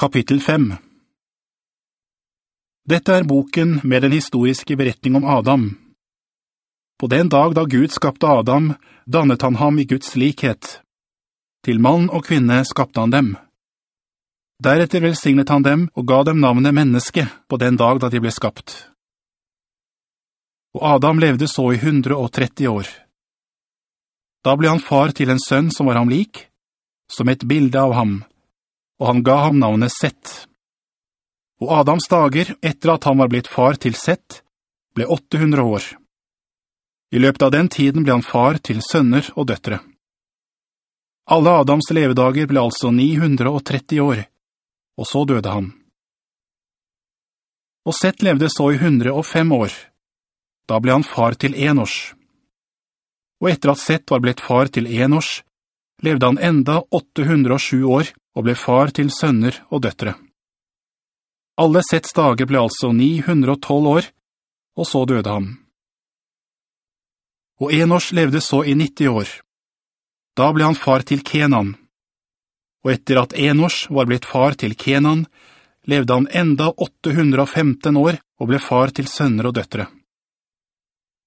Kapittel 5 Dette er boken med den historiske beretning om Adam. På den dag da Gud skapte Adam, dannet han ham i Guds likhet. Til mann og kvinne skapte han dem. Deretter velsignet han dem og ga dem navnet menneske på den dag da de ble skapt. Og Adam levde så i 130 år. Da ble han far til en sønn som var ham lik, som et bilde av ham, og han ga ham navnet Sett. Og Adams dager, etter at han var blitt far til Sett, ble 800 år. I løpet av den tiden ble han far til sønner og døtre. Alle Adams levedager ble altså 930 år, og så døde han. Og Sett levde så i 105 år. Da ble han far til Enors. Og etter at Sett var blitt far til Enors, levde han enda 807 år og ble far til sønner og døtre. Alle Setts dager ble altså 912 år, og så døde han. Og Enors levde så i 90 år. Da ble han far til Kenan. Og etter at Enors var blitt far til Kenan, levde han enda 815 år og ble far til sønner og døtre.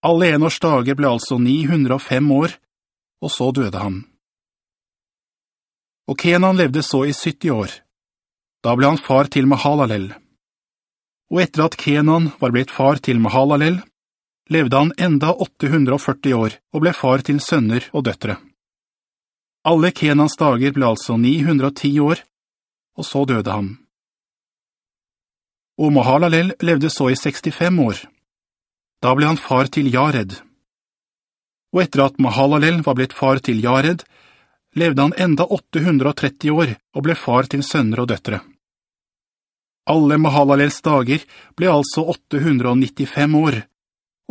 Alle Enors dager ble altså 905 år, og så døde han. Og Kenan levde så i 70 år. Da ble han far til Mahalalel. Og etter at Kenan var blitt far til Mahalalel, levde han enda 840 år og ble far til sønner og døtre. Alle Kenans dager ble altså 910 år, og så døde han. Og Mahalalel levde så i 65 år. Da ble han far til Jared. Og etter at Mahalalel var blitt far til Jared, levde han enda 830 år og ble far til sønner og døtre. Alle Mahalalels dager ble altså 895 år,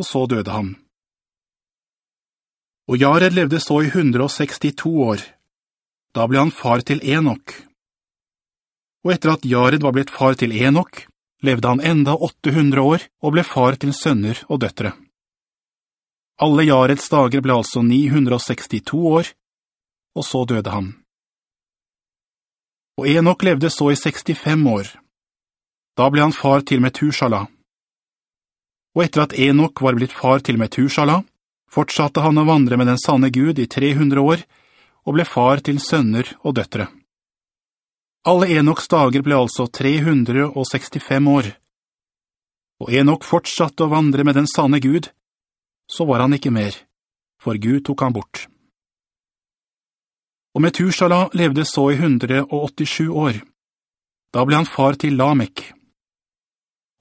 og så døde han. Og Jared levde så i 162 år. Da ble han far til Enok. Og etter at Jared var blitt far til Enok, levde han enda 800 år og ble far til sønner og døtre. Alle Jareds dager ble altså 962 år, og så døde han. Og Enok levde så i 65 år. Da ble han far til Metushala. Og etter at Enok var blitt far til Metushala, fortsatte han å vandre med den sanne Gud i 300 år, og ble far til sønner og døtre. Alle Enoks dager ble altså 365 år. Og Enok fortsatte å vandre med den sanne Gud, så var han ikke mer, for Gud tok han bort og Metushala levde så i 187 år. Da ble han far til Lamek.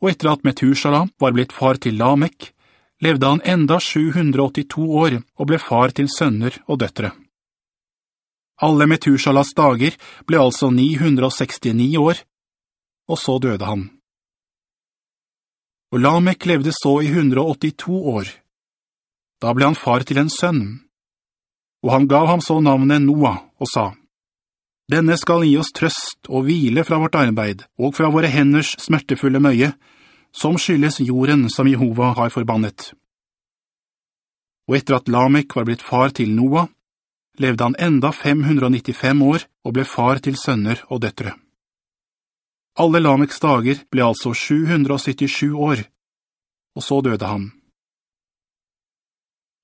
Og etter at Metushala var blitt far til Lamek, levde han enda 782 år og ble far til sønner og døtre. Alle Metushalas dager ble altså 969 år, og så døde han. Og Lamek levde så i 182 år. Da ble han far til en sønn, og han gav ham så navnet Noah og sa, «Denne skal gi oss trøst og hvile fra vårt arbeid og fra våre henders smertefulle møye, som skyldes jorden som Jehova har forbannet.» Og etter at Lamek var blitt far til Noah, levde han enda 595 år og ble far til sønner og døtre. Alle Lameks dager ble altså 777 år, og så døde han.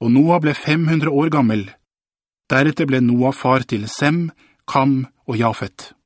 Og Noah ble 500 år gammel Deretter ble Noah far til Sem, Kam og Jafet.